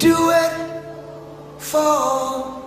do it for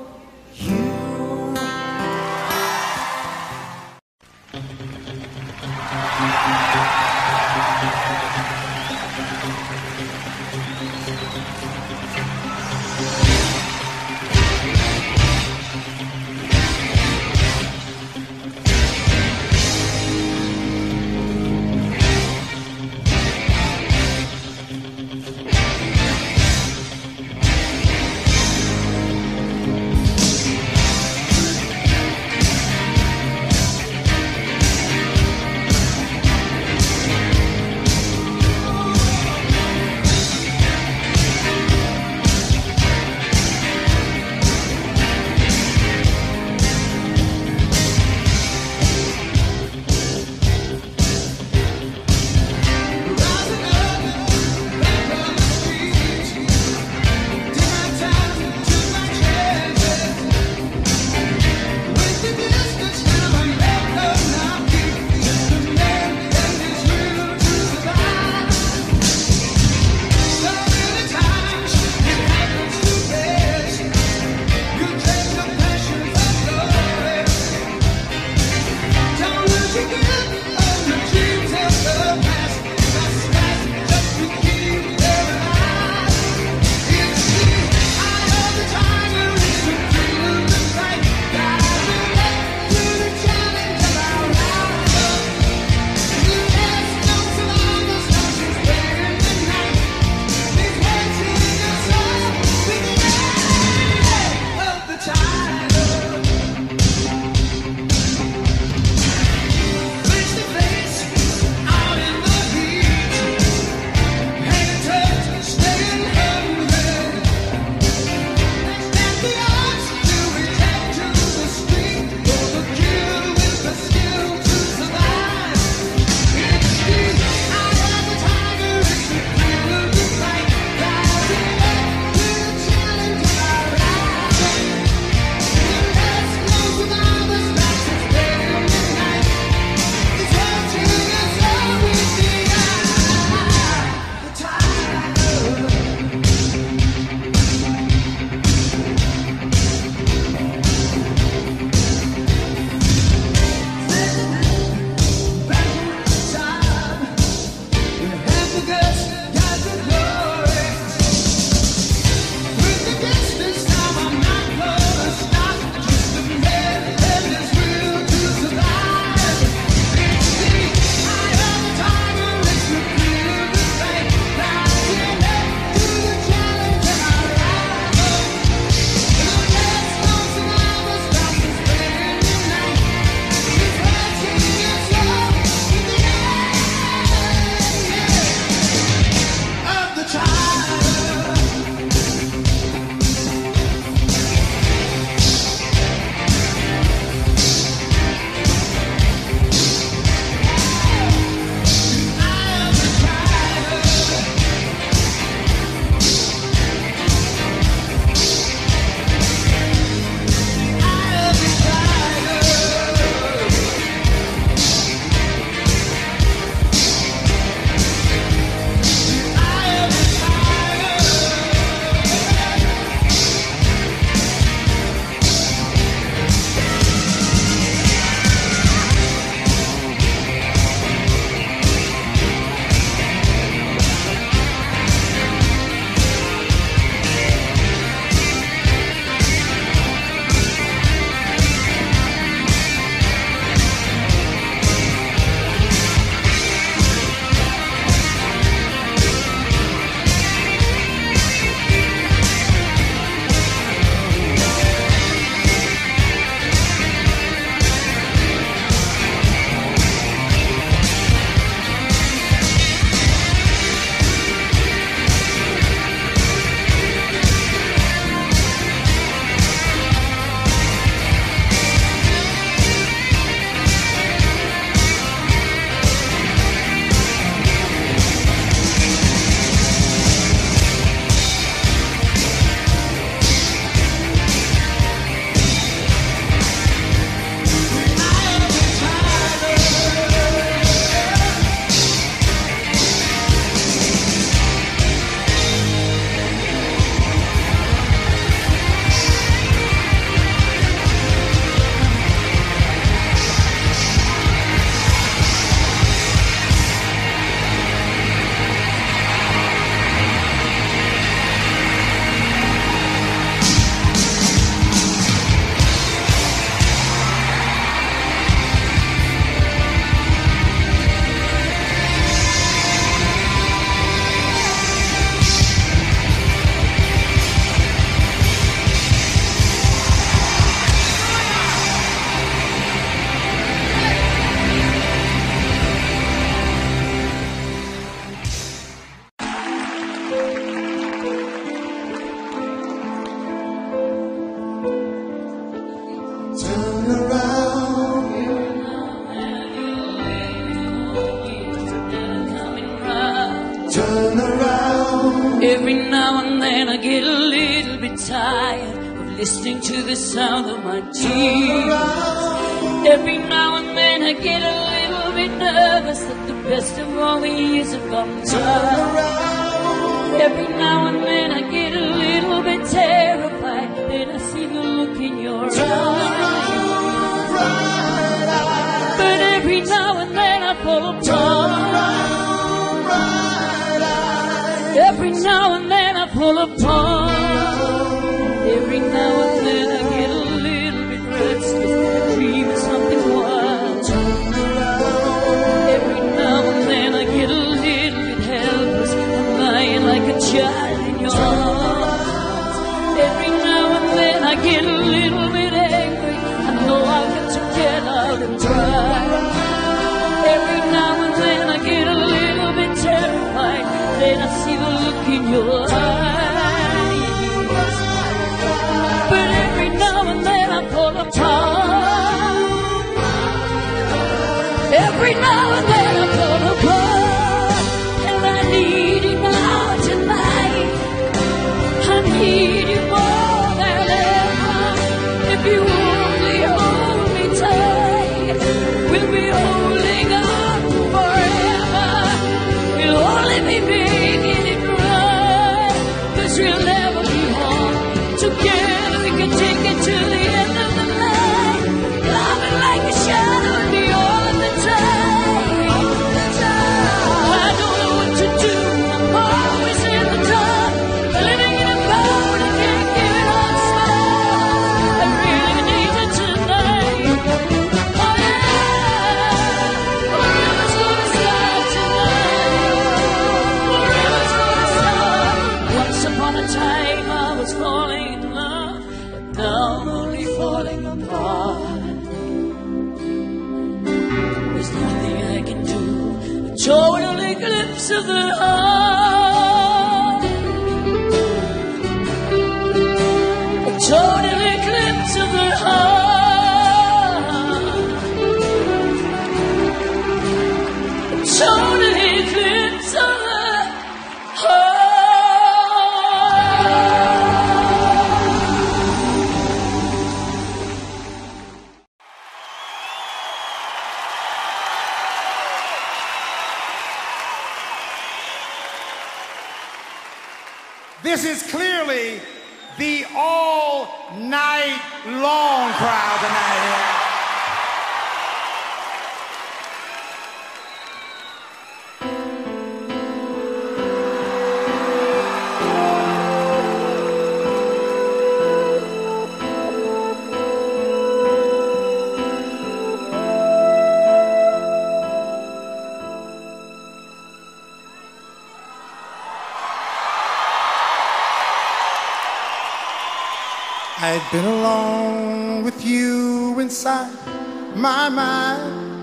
my mind.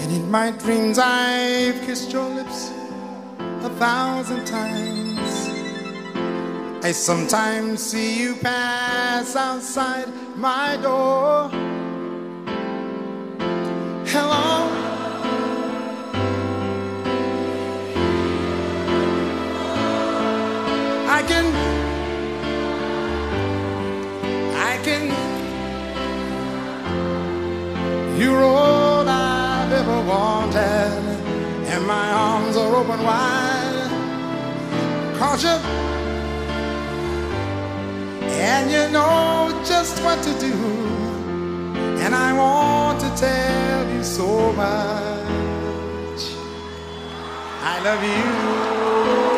And in my dreams, I've kissed your lips a thousand times. I sometimes see you pass outside my door. open wide. And you know just what to do. And I want to tell you so much. I love you.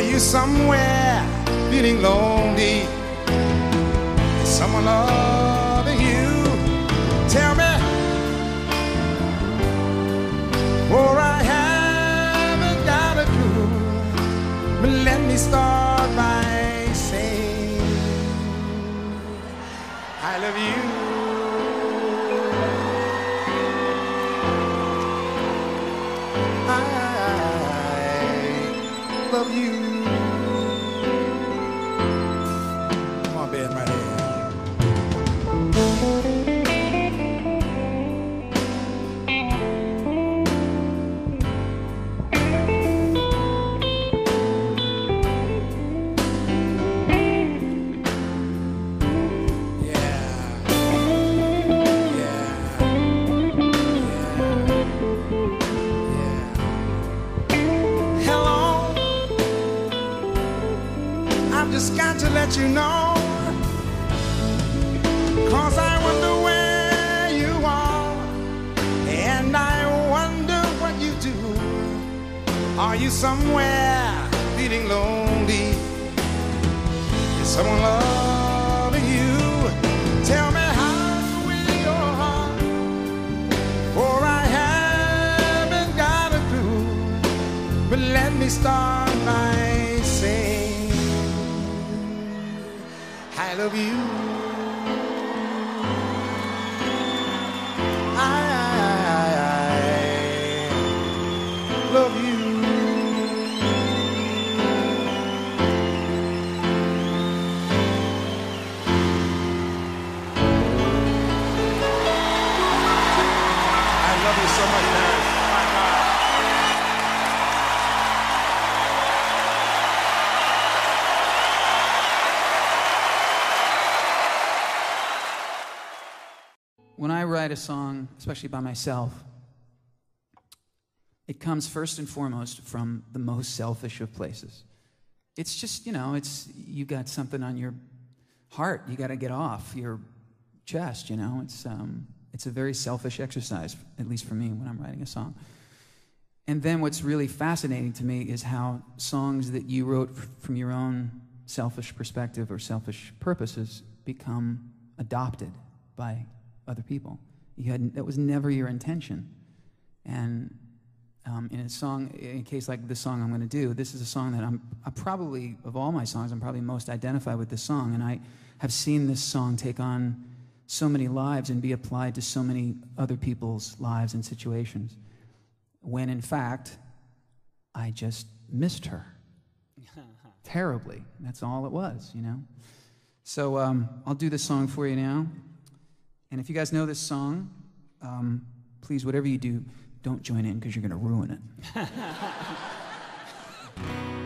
Are you somewhere feeling lonely? Is someone loving you? Tell me. For I haven't got a clue. But let me start by saying I love you. Somewhere feeling lonely? Is someone loving you? Tell me how will your heart? For I haven't got a clue. But let me start by saying I love you. Write a song, especially by myself, it comes first and foremost from the most selfish of places. It's just, you know, it's you got something on your heart you got to get off your chest, you know. It's um it's a very selfish exercise at least for me when I'm writing a song. And then what's really fascinating to me is how songs that you wrote f- from your own selfish perspective or selfish purposes become adopted by other people. You had, that was never your intention. And um, in a song, in a case like this song I'm going to do, this is a song that I'm, I probably, of all my songs, I'm probably most identified with this song. And I have seen this song take on so many lives and be applied to so many other people's lives and situations. When in fact, I just missed her terribly. That's all it was, you know? So um, I'll do this song for you now. And if you guys know this song, um, please, whatever you do, don't join in because you're going to ruin it.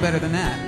better than that.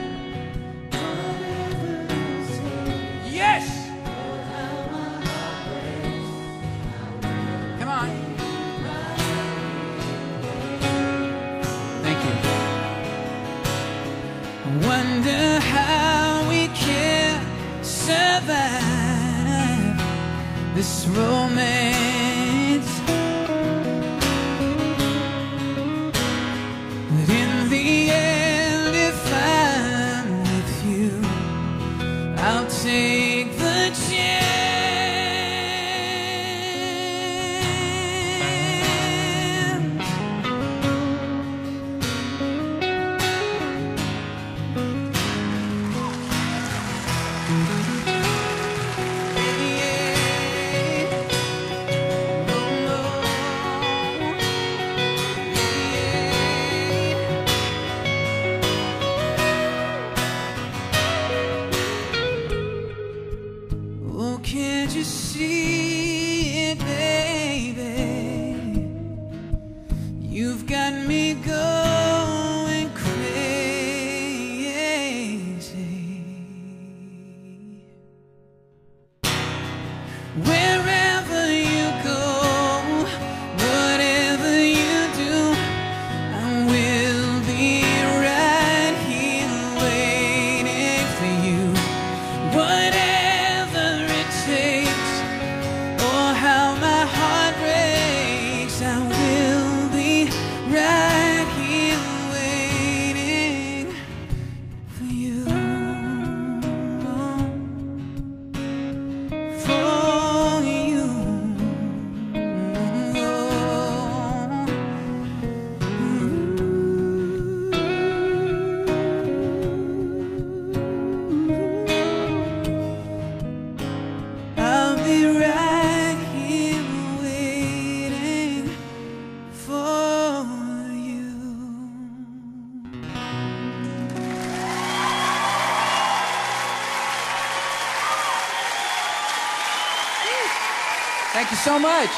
So much.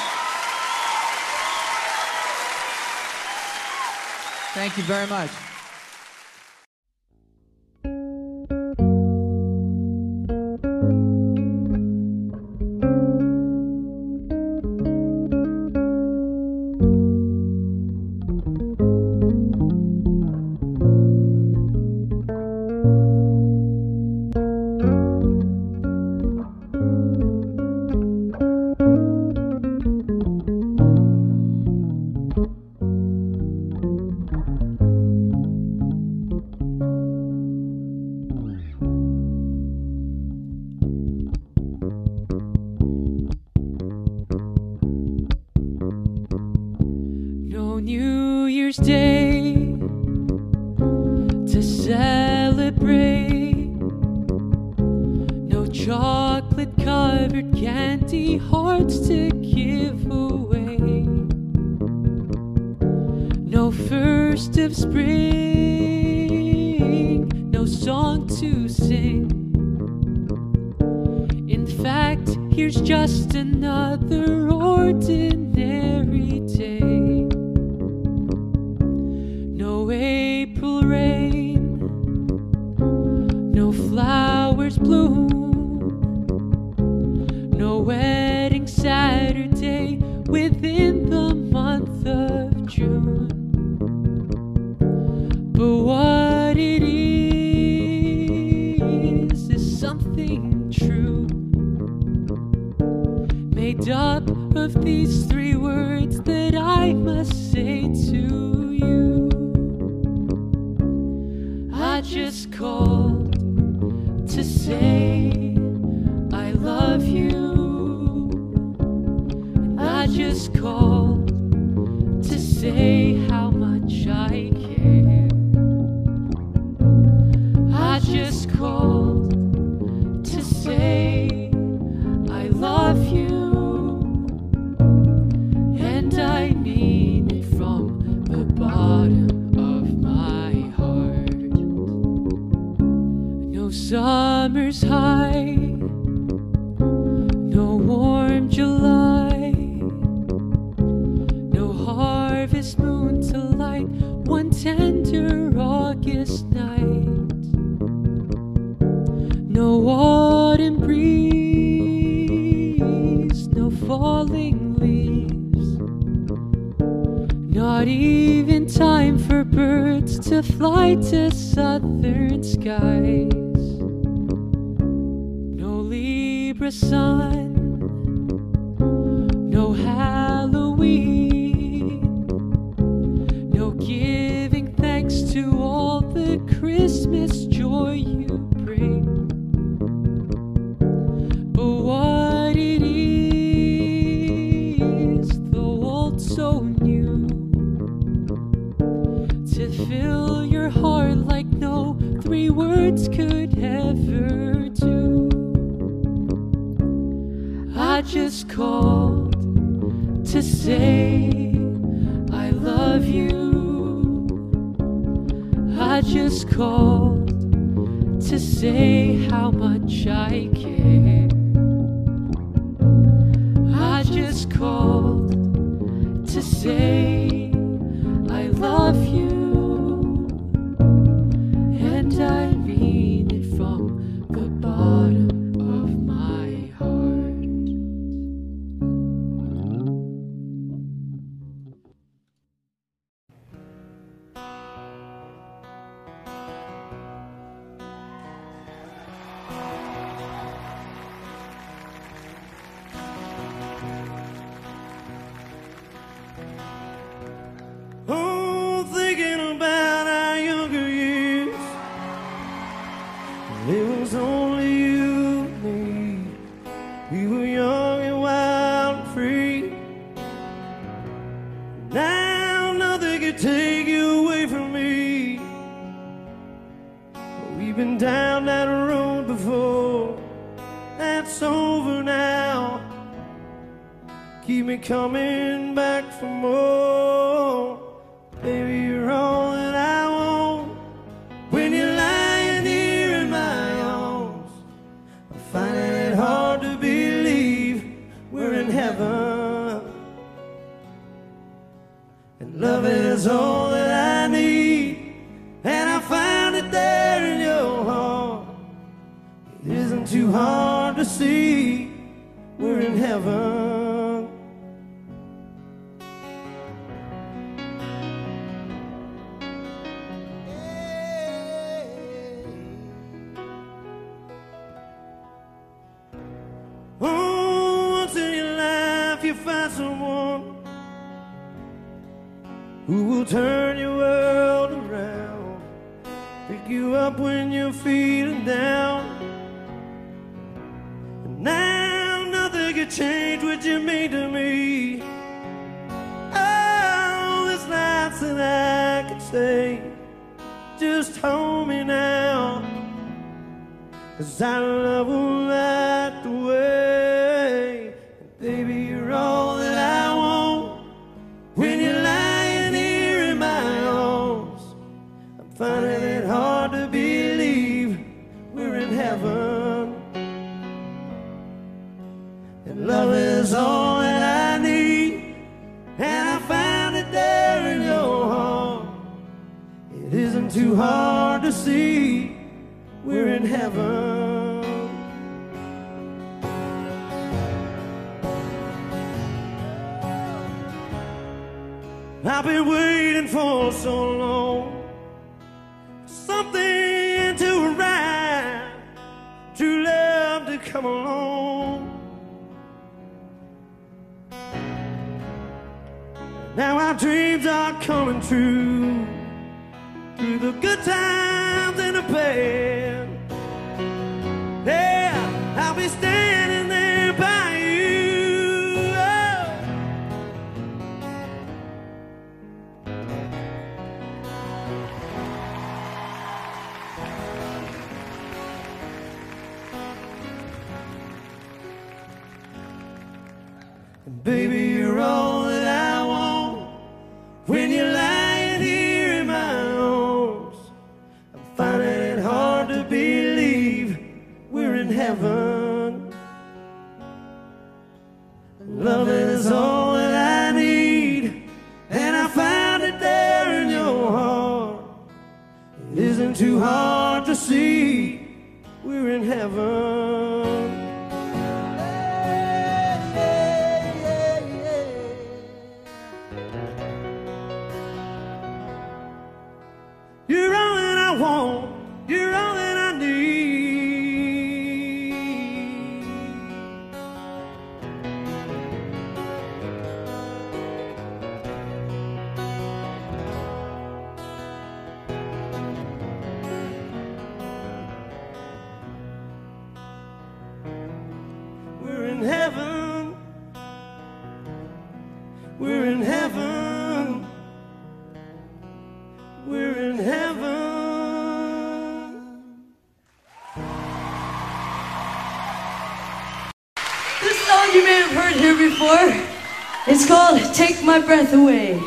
Thank you very much. just called to say fly to southern skies. No Libra sign. called to say I love you. someone who will turn your world around, pick you up when you're feeling down. And now nothing can change what you mean to me. Oh, there's lots that I can say. Just hold me now, cause I love will last. All that I need, and I found it there in your. It isn't too hard to see we're in heaven. I've been waiting for so long, something to arrive, true love to come along. Now our dreams are coming true. Through the good times and the bad. Yeah, I'll be standing. my breath away.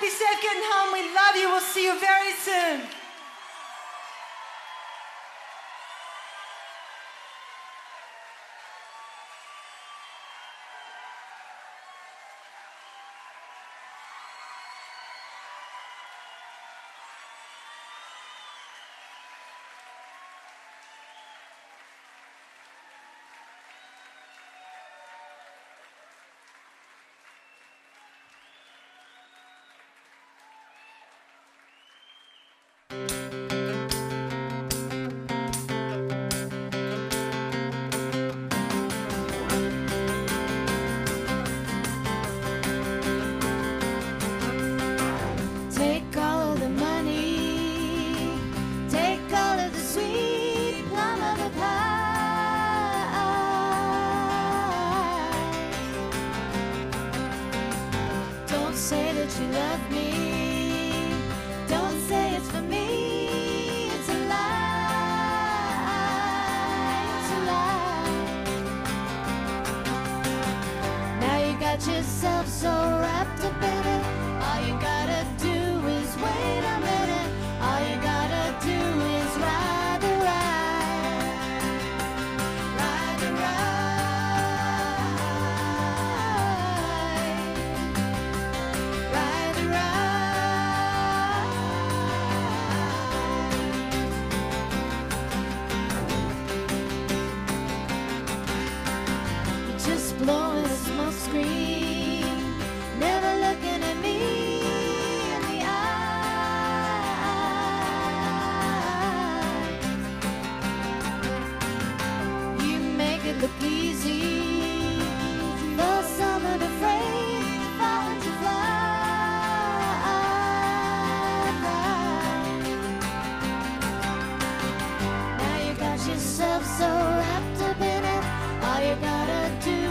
Be safe getting home. We love you. We'll see you very soon. yourself so wrapped up in it. All you gotta do